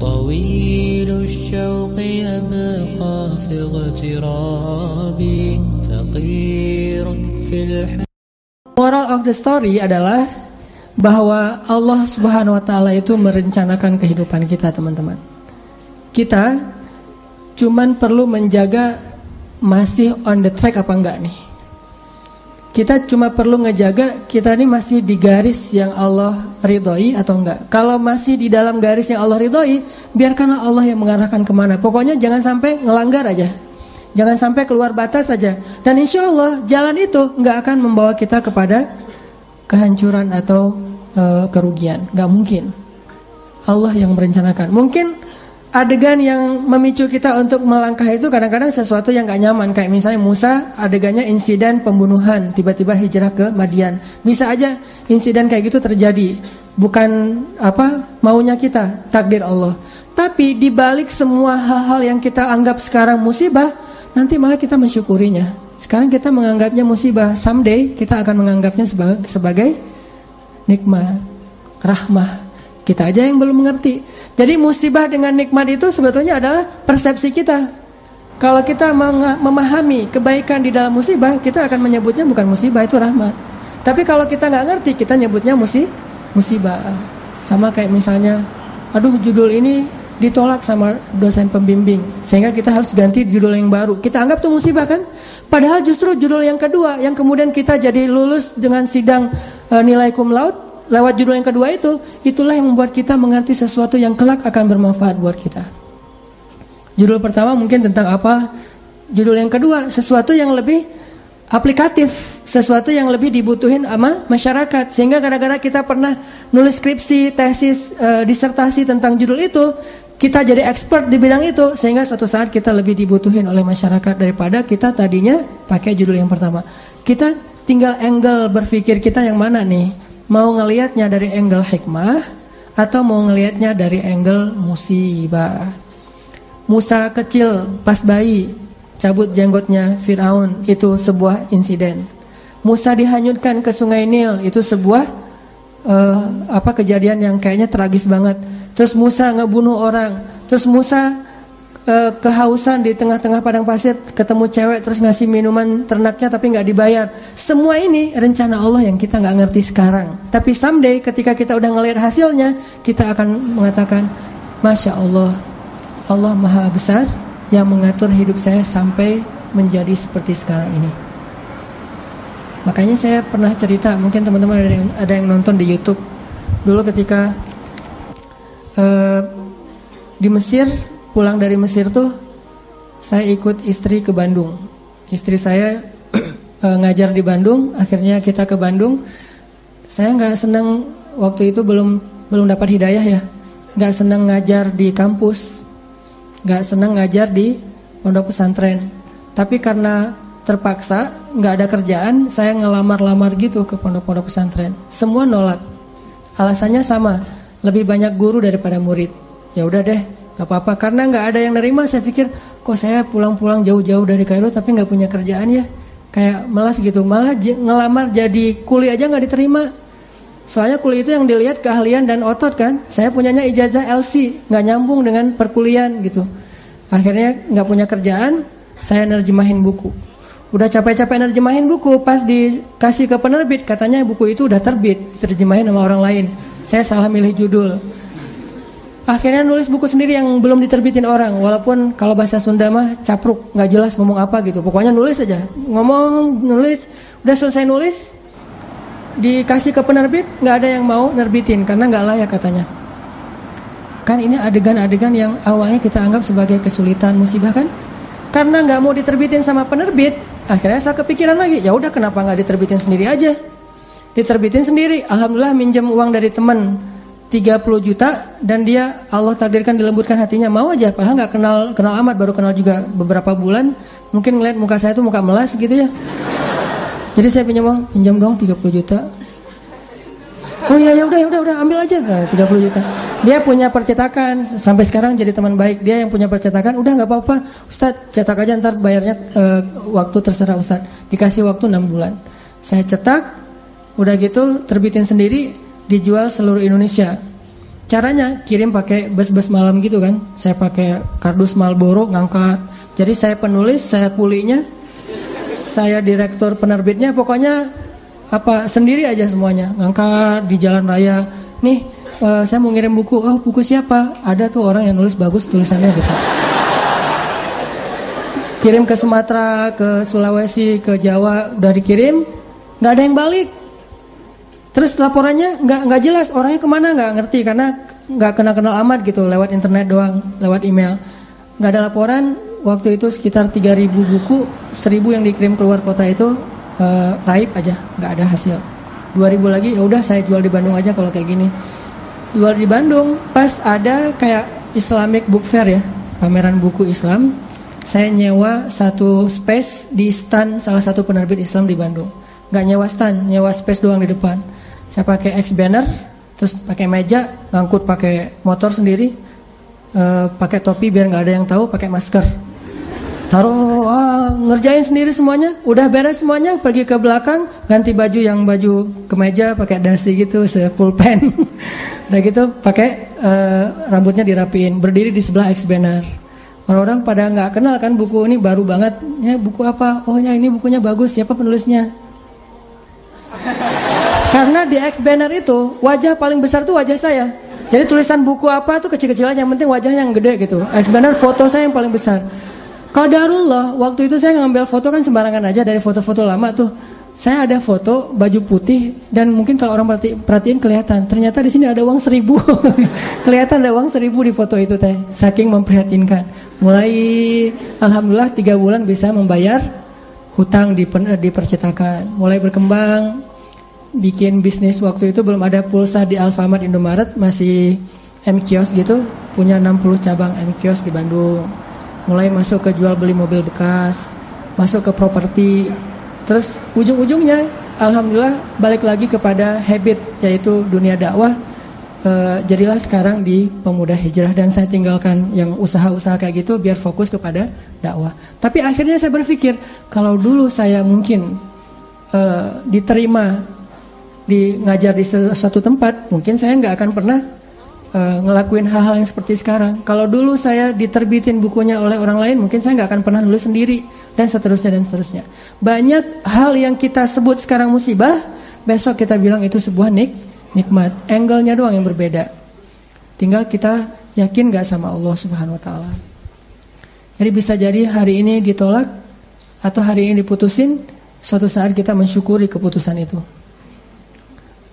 طويل الشوق يبقى في اغترابي فقير في الحياة Moral of the story adalah bahwa Allah Subhanahu wa taala itu merencanakan kehidupan kita, teman-teman. Kita cuman perlu menjaga masih on the track apa enggak nih. kita cuma perlu ngejaga kita ini masih di garis yang Allah ridhoi atau enggak. Kalau masih di dalam garis yang Allah ridhoi, biarkanlah Allah yang mengarahkan ke mana. Pokoknya jangan sampai ngelanggar aja. Jangan sampai keluar batas saja. Dan insya Allah jalan itu nggak akan membawa kita kepada kehancuran atau uh, kerugian. Nggak mungkin. Allah yang merencanakan. Mungkin adegan yang memicu kita untuk melangkah itu kadang-kadang sesuatu yang nggak nyaman. Kayak misalnya Musa adegannya insiden pembunuhan. Tiba-tiba hijrah ke Madian. Bisa aja insiden kayak gitu terjadi. Bukan apa maunya kita, takdir Allah. Tapi dibalik semua hal-hal yang kita anggap sekarang musibah, nanti malah kita mensyukurinya. Sekarang kita menganggapnya musibah, someday kita akan menganggapnya sebagai, sebagai nikmat, rahmah. Kita aja yang belum mengerti. Jadi musibah dengan nikmat itu sebetulnya adalah persepsi kita. Kalau kita memahami kebaikan di dalam musibah, kita akan menyebutnya bukan musibah itu rahmat. Tapi kalau kita nggak ngerti, kita nyebutnya musi musibah. Sama kayak misalnya, aduh judul ini ditolak sama dosen pembimbing sehingga kita harus ganti judul yang baru kita anggap itu musibah kan padahal justru judul yang kedua yang kemudian kita jadi lulus dengan sidang e, nilai cum laude lewat judul yang kedua itu itulah yang membuat kita mengerti sesuatu yang kelak akan bermanfaat buat kita judul pertama mungkin tentang apa judul yang kedua sesuatu yang lebih aplikatif, sesuatu yang lebih dibutuhin sama masyarakat. Sehingga kadang-kadang kita pernah nulis skripsi, tesis, e, disertasi tentang judul itu, kita jadi expert di bidang itu sehingga suatu saat kita lebih dibutuhin oleh masyarakat daripada kita tadinya pakai judul yang pertama. Kita tinggal angle berpikir kita yang mana nih? Mau ngelihatnya dari angle hikmah atau mau ngelihatnya dari angle musibah? Musa kecil pas bayi cabut jenggotnya Firaun itu sebuah insiden. Musa dihanyutkan ke Sungai Nil itu sebuah uh, apa kejadian yang kayaknya tragis banget Terus Musa ngebunuh orang. Terus Musa e, kehausan di tengah-tengah padang pasir, ketemu cewek terus ngasih minuman ternaknya tapi nggak dibayar. Semua ini rencana Allah yang kita nggak ngerti sekarang. Tapi someday ketika kita udah ngelihat hasilnya, kita akan mengatakan, masya Allah, Allah maha besar yang mengatur hidup saya sampai menjadi seperti sekarang ini. Makanya saya pernah cerita, mungkin teman-teman ada yang, ada yang nonton di YouTube. Dulu ketika uh, di Mesir pulang dari Mesir tuh saya ikut istri ke Bandung. Istri saya uh, ngajar di Bandung, akhirnya kita ke Bandung. Saya nggak senang waktu itu belum belum dapat hidayah ya, nggak senang ngajar di kampus, nggak senang ngajar di pondok pesantren. Tapi karena terpaksa nggak ada kerjaan, saya ngelamar-lamar gitu ke pondok-pondok pesantren. Semua nolak. Alasannya sama, lebih banyak guru daripada murid. Ya udah deh, gak apa-apa. Karena nggak ada yang nerima, saya pikir kok saya pulang-pulang jauh-jauh dari Kairo tapi nggak punya kerjaan ya. Kayak melas gitu, malah ngelamar jadi kuli aja nggak diterima. Soalnya kuli itu yang dilihat keahlian dan otot kan. Saya punyanya ijazah LC, nggak nyambung dengan perkuliahan gitu. Akhirnya nggak punya kerjaan, saya nerjemahin buku. Udah capek-capek nerjemahin buku, pas dikasih ke penerbit katanya buku itu udah terbit, terjemahin sama orang lain. Saya salah milih judul. Akhirnya nulis buku sendiri yang belum diterbitin orang, walaupun kalau bahasa Sunda mah capruk, nggak jelas ngomong apa gitu. Pokoknya nulis aja, ngomong, nulis, udah selesai nulis, dikasih ke penerbit, nggak ada yang mau nerbitin karena nggak layak katanya. Kan ini adegan-adegan yang awalnya kita anggap sebagai kesulitan musibah kan? Karena nggak mau diterbitin sama penerbit, akhirnya saya kepikiran lagi, ya udah kenapa nggak diterbitin sendiri aja? diterbitin sendiri. Alhamdulillah minjem uang dari teman 30 juta dan dia Allah takdirkan dilembutkan hatinya. Mau aja padahal nggak kenal kenal amat baru kenal juga beberapa bulan. Mungkin ngeliat muka saya tuh muka melas gitu ya. Jadi saya pinjam uang pinjam dong 30 juta. Oh iya ya udah ya udah udah ambil aja. Nah, 30 juta. Dia punya percetakan sampai sekarang jadi teman baik. Dia yang punya percetakan udah nggak apa-apa. Ustad cetak aja ntar bayarnya uh, waktu terserah Ustad dikasih waktu 6 bulan. Saya cetak Udah gitu terbitin sendiri dijual seluruh Indonesia. Caranya kirim pakai bus-bus malam gitu kan. Saya pakai kardus Marlboro ngangkat. Jadi saya penulis, saya kulinya, saya direktur penerbitnya, pokoknya apa sendiri aja semuanya. Ngangkat di jalan raya. Nih, uh, saya mau ngirim buku. Oh, buku siapa? Ada tuh orang yang nulis bagus tulisannya gitu. Kirim ke Sumatera, ke Sulawesi, ke Jawa, udah dikirim, nggak ada yang balik. Terus laporannya nggak nggak jelas orangnya ke mana nggak ngerti karena nggak kenal kenal amat gitu lewat internet doang lewat email. Nggak ada laporan waktu itu sekitar 3000 buku 1000 yang dikirim keluar kota itu uh, raib aja nggak ada hasil. 2000 lagi ya udah saya jual di Bandung aja kalau kayak gini. Jual di Bandung pas ada kayak Islamic Book Fair ya pameran buku Islam saya nyewa satu space di stand salah satu penerbit Islam di Bandung. Nggak nyewa stand nyewa space doang di depan saya pakai X banner, terus pakai meja, ngangkut pakai motor sendiri, uh, pakai topi biar nggak ada yang tahu, pakai masker. Taruh, ah, ngerjain sendiri semuanya, udah beres semuanya, pergi ke belakang, ganti baju yang baju kemeja, pakai dasi gitu, se pen. Udah gitu, pakai uh, rambutnya dirapiin, berdiri di sebelah X banner. Orang-orang pada nggak kenal kan buku ini baru banget. Ini buku apa? Oh ya ini bukunya bagus. Siapa penulisnya? Karena di X banner itu wajah paling besar tuh wajah saya. Jadi tulisan buku apa tuh kecil-kecil aja, yang penting wajahnya yang gede gitu. X banner foto saya yang paling besar. Kadarullah, waktu itu saya ngambil foto kan sembarangan aja dari foto-foto lama tuh. Saya ada foto baju putih dan mungkin kalau orang perhati, perhatiin kelihatan. Ternyata di sini ada uang seribu. kelihatan ada uang seribu di foto itu teh. Saking memprihatinkan. Mulai alhamdulillah tiga bulan bisa membayar hutang di, di percetakan. Mulai berkembang bikin bisnis waktu itu belum ada pulsa di Alfamart Indomaret masih M Kios gitu. Punya 60 cabang M Kios di Bandung. Mulai masuk ke jual beli mobil bekas masuk ke properti. Terus ujung-ujungnya Alhamdulillah balik lagi kepada habit yaitu dunia dakwah. E, jadilah sekarang di pemuda hijrah. Dan saya tinggalkan yang usaha-usaha kayak gitu biar fokus kepada dakwah. Tapi akhirnya saya berpikir kalau dulu saya mungkin e, diterima di ngajar di satu tempat, mungkin saya nggak akan pernah uh, ngelakuin hal-hal yang seperti sekarang. Kalau dulu saya diterbitin bukunya oleh orang lain, mungkin saya nggak akan pernah nulis sendiri dan seterusnya dan seterusnya. Banyak hal yang kita sebut sekarang musibah, besok kita bilang itu sebuah nik nikmat. Angle-nya doang yang berbeda. Tinggal kita yakin nggak sama Allah Subhanahu Wa Taala. Jadi bisa jadi hari ini ditolak atau hari ini diputusin, suatu saat kita mensyukuri keputusan itu.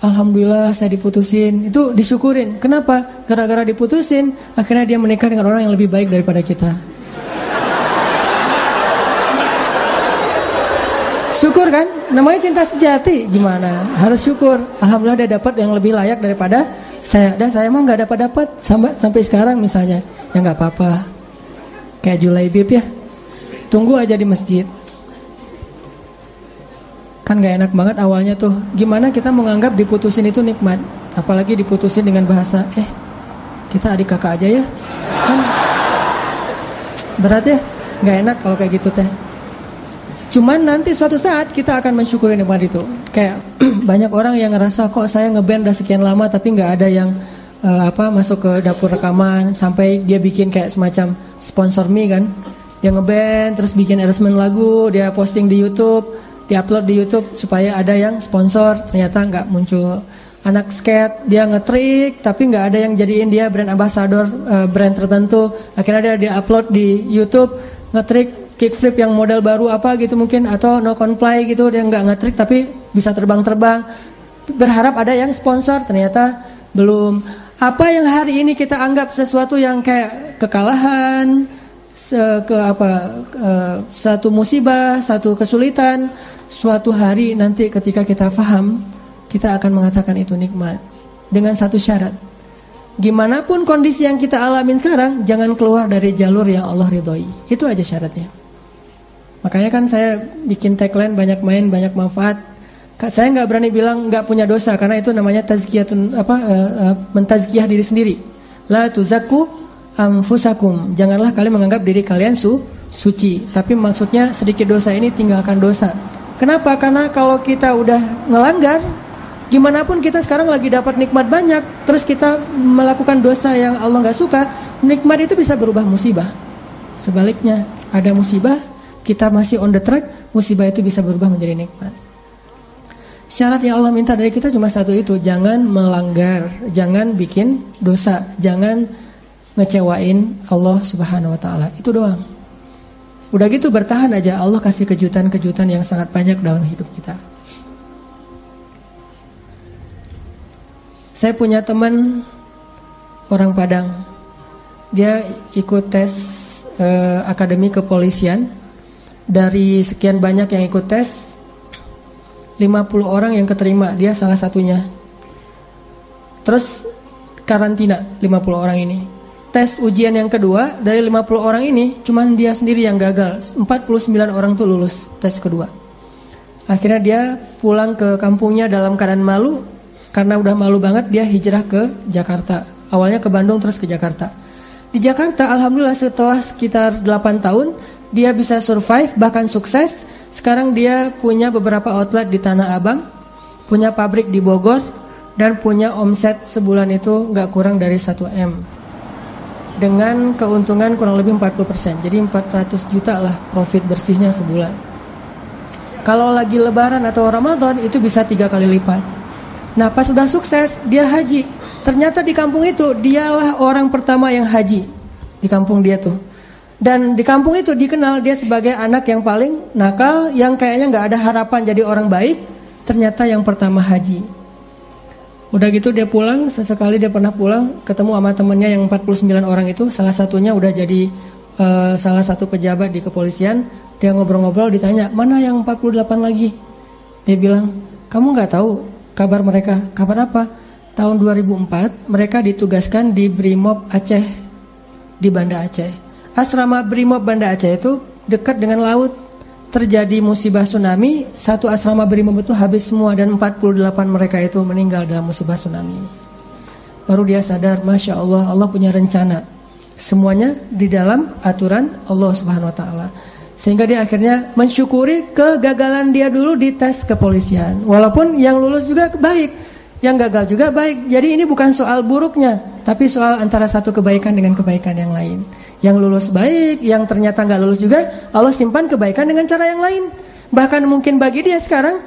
Alhamdulillah saya diputusin. Itu disyukurin. Kenapa? Gara-gara diputusin Akhirnya dia menikah dengan orang yang lebih baik daripada kita. Syukur kan? Namanya cinta sejati. Gimana? Harus syukur. Alhamdulillah dia dapat yang lebih layak daripada saya. Dan saya mah gak dapat-dapat sampai, sampai sekarang misalnya. Ya gak apa-apa. Kayak Julaibib ya. Tunggu aja di masjid Kan gak enak banget awalnya tuh. Gimana kita menganggap diputusin itu nikmat? Apalagi diputusin dengan bahasa, eh kita adik kakak aja ya. Kan berat ya? Gak enak kalau kayak gitu teh. Cuman nanti suatu saat kita akan mensyukuri nikmat itu. Kayak banyak orang yang ngerasa kok saya ngeband udah sekian lama tapi nggak ada yang uh, apa masuk ke dapur rekaman sampai dia bikin kayak semacam sponsor me kan. Dia ngeband terus bikin arrangement lagu, dia posting di YouTube diupload di YouTube supaya ada yang sponsor. Ternyata nggak muncul anak skate. Dia ngetrik tapi nggak ada yang jadiin dia brand ambassador uh, brand tertentu. Akhirnya dia diupload di YouTube ngetrik kickflip yang model baru apa gitu mungkin atau no comply gitu. Dia nggak ngetrik tapi bisa terbang-terbang. Berharap ada yang sponsor. Ternyata belum. Apa yang hari ini kita anggap sesuatu yang kayak kekalahan ke apa uh, satu musibah satu kesulitan suatu hari nanti ketika kita faham, kita akan mengatakan itu nikmat. Dengan satu syarat. Gimana pun kondisi yang kita alamin sekarang, jangan keluar dari jalur yang Allah ridhoi. Itu aja syaratnya. Makanya kan saya bikin tagline banyak main, banyak manfaat. Saya nggak berani bilang nggak punya dosa karena itu namanya tazkiyatun apa uh, uh, mentazkiyah diri sendiri. La tuzakku amfusakum. Janganlah kalian menganggap diri kalian su suci, tapi maksudnya sedikit dosa ini tinggalkan dosa. Kenapa? Karena kalau kita udah ngelanggar, Gimana pun kita sekarang lagi dapat nikmat banyak, terus kita melakukan dosa yang Allah nggak suka, nikmat itu bisa berubah musibah. Sebaliknya, ada musibah, kita masih on the track, musibah itu bisa berubah menjadi nikmat. Syarat yang Allah minta dari kita cuma satu itu, jangan melanggar, jangan bikin dosa, jangan ngecewain Allah Subhanahu wa taala. Itu doang. Udah gitu bertahan aja, Allah kasih kejutan-kejutan yang sangat banyak dalam hidup kita. Saya punya teman orang Padang. Dia ikut tes eh, akademi kepolisian. Dari sekian banyak yang ikut tes, 50 orang yang keterima, dia salah satunya. Terus karantina 50 orang ini. Tes ujian yang kedua dari 50 orang ini cuman dia sendiri yang gagal. 49 orang tuh lulus tes kedua. Akhirnya dia pulang ke kampungnya dalam keadaan malu karena udah malu banget dia hijrah ke Jakarta. Awalnya ke Bandung terus ke Jakarta. Di Jakarta alhamdulillah setelah sekitar 8 tahun dia bisa survive bahkan sukses. Sekarang dia punya beberapa outlet di Tanah Abang, punya pabrik di Bogor dan punya omset sebulan itu nggak kurang dari 1 M. Dengan keuntungan kurang lebih 40%. Jadi 400 juta lah profit bersihnya sebulan. Kalau lagi lebaran atau Ramadan itu bisa tiga kali lipat. Nah pas sudah sukses dia haji. Ternyata di kampung itu dialah orang pertama yang haji di kampung dia tuh. Dan di kampung itu dikenal dia sebagai anak yang paling nakal, yang kayaknya nggak ada harapan jadi orang baik. Ternyata yang pertama haji. Udah gitu dia pulang, sesekali dia pernah pulang ketemu sama temennya yang 49 orang itu, salah satunya udah jadi uh, salah satu pejabat di kepolisian. Dia ngobrol-ngobrol ditanya, "Mana yang 48 lagi?" Dia bilang, "Kamu nggak tahu kabar mereka. Kabar apa? Tahun 2004 mereka ditugaskan di Brimob Aceh di Banda Aceh. Asrama Brimob Banda Aceh itu dekat dengan laut. Terjadi musibah tsunami, satu asrama Brimob itu habis semua dan 48 mereka itu meninggal dalam musibah tsunami. Baru dia sadar, Masya Allah, Allah punya rencana. Semuanya di dalam aturan Allah Subhanahu Wa Taala. Sehingga dia akhirnya mensyukuri kegagalan dia dulu di tes kepolisian. Walaupun yang lulus juga baik, yang gagal juga baik. Jadi ini bukan soal buruknya, tapi soal antara satu kebaikan dengan kebaikan yang lain. Yang lulus baik, yang ternyata nggak lulus juga, Allah simpan kebaikan dengan cara yang lain. Bahkan mungkin bagi dia sekarang,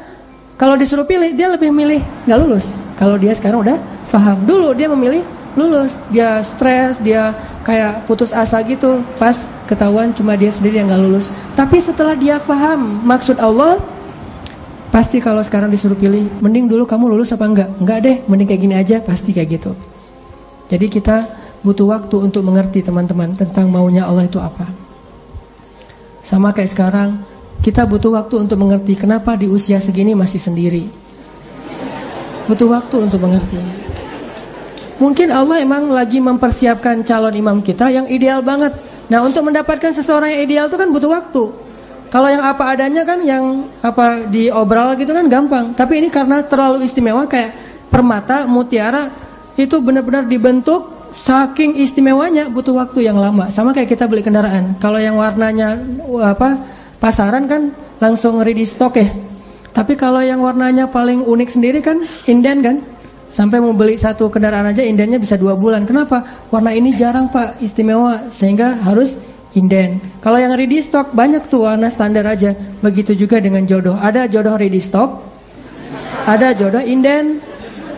kalau disuruh pilih, dia lebih milih nggak lulus. Kalau dia sekarang udah paham. Dulu dia memilih lulus, dia stres, dia kayak putus asa gitu pas ketahuan cuma dia sendiri yang gak lulus tapi setelah dia paham maksud Allah pasti kalau sekarang disuruh pilih mending dulu kamu lulus apa enggak? Enggak deh mending kayak gini aja. Pasti kayak gitu. Jadi kita butuh waktu untuk mengerti teman-teman tentang maunya Allah itu apa. Sama kayak sekarang kita butuh waktu untuk mengerti kenapa di usia segini masih sendiri. Butuh waktu untuk mengerti. Mungkin Allah emang lagi mempersiapkan calon imam kita yang ideal banget. Nah untuk mendapatkan seseorang yang ideal itu kan butuh waktu. Kalau yang apa adanya kan yang apa diobral gitu kan gampang. Tapi ini karena terlalu istimewa kayak permata, mutiara itu benar-benar dibentuk saking istimewanya butuh waktu yang lama. Sama kayak kita beli kendaraan. Kalau yang warnanya apa pasaran kan langsung ready stock ya. Tapi kalau yang warnanya paling unik sendiri kan inden kan Sampai mau beli satu kendaraan aja indennya bisa dua bulan. Kenapa? Warna ini jarang pak, istimewa sehingga harus inden. Kalau yang ready stock banyak tuh warna standar aja. Begitu juga dengan jodoh. Ada jodoh ready stock, ada jodoh inden.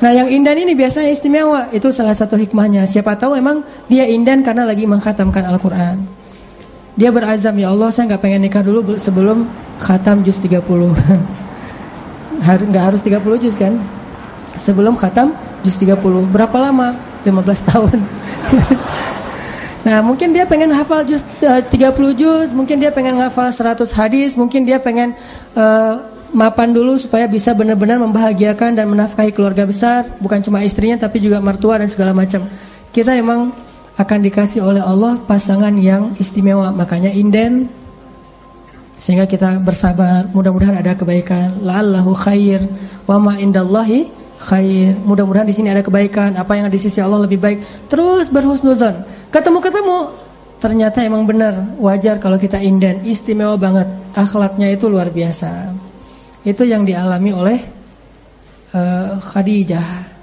Nah yang inden ini biasanya istimewa. Itu salah satu hikmahnya. Siapa tahu emang dia inden karena lagi mengkhatamkan Al-Quran. Dia berazam ya Allah saya nggak pengen nikah dulu sebelum khatam juz 30. harus nggak harus 30 juz kan? sebelum khatam juz 30. Berapa lama? 15 tahun. nah, mungkin dia pengen hafal juz uh, 30 juz, mungkin dia pengen hafal 100 hadis, mungkin dia pengen uh, mapan dulu supaya bisa benar-benar membahagiakan dan menafkahi keluarga besar, bukan cuma istrinya tapi juga mertua dan segala macam. Kita emang akan dikasih oleh Allah pasangan yang istimewa, makanya inden sehingga kita bersabar, mudah-mudahan ada kebaikan. La'allahu khair wa ma indallahi khair. Mudah-mudahan di sini ada kebaikan, apa yang di sisi Allah lebih baik. Terus berhusnuzon. Ketemu-ketemu, ternyata emang benar. Wajar kalau kita inden, istimewa banget. Akhlaknya itu luar biasa. Itu yang dialami oleh uh, Khadijah.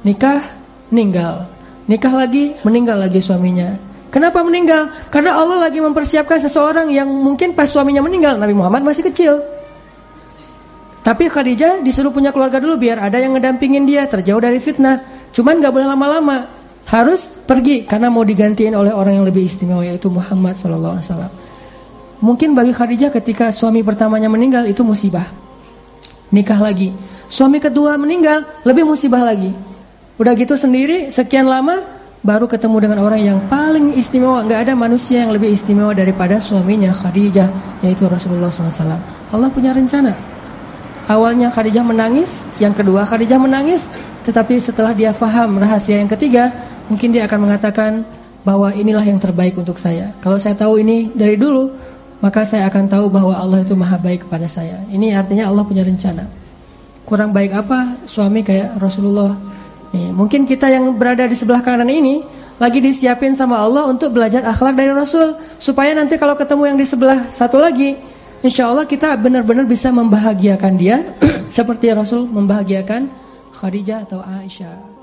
Nikah, meninggal. Nikah lagi, meninggal lagi suaminya. Kenapa meninggal? Karena Allah lagi mempersiapkan seseorang yang mungkin pas suaminya meninggal, Nabi Muhammad masih kecil. Tapi Khadijah disuruh punya keluarga dulu biar ada yang ngedampingin dia terjauh dari fitnah. Cuman gak boleh lama-lama, harus pergi karena mau digantiin oleh orang yang lebih istimewa yaitu Muhammad SAW. Mungkin bagi Khadijah ketika suami pertamanya meninggal itu musibah. Nikah lagi. Suami kedua meninggal lebih musibah lagi. Udah gitu sendiri sekian lama baru ketemu dengan orang yang paling istimewa. Nggak ada manusia yang lebih istimewa daripada suaminya Khadijah, yaitu Rasulullah SAW. Allah punya rencana. Awalnya Khadijah menangis, yang kedua Khadijah menangis, tetapi setelah dia faham rahasia yang ketiga, mungkin dia akan mengatakan bahwa inilah yang terbaik untuk saya. Kalau saya tahu ini dari dulu, maka saya akan tahu bahwa Allah itu maha baik kepada saya. Ini artinya Allah punya rencana. Kurang baik apa suami kayak Rasulullah Nih, mungkin kita yang berada di sebelah kanan ini lagi disiapin sama Allah untuk belajar akhlak dari Rasul supaya nanti kalau ketemu yang di sebelah satu lagi, insya Allah kita benar-benar bisa membahagiakan dia seperti Rasul membahagiakan Khadijah atau Aisyah.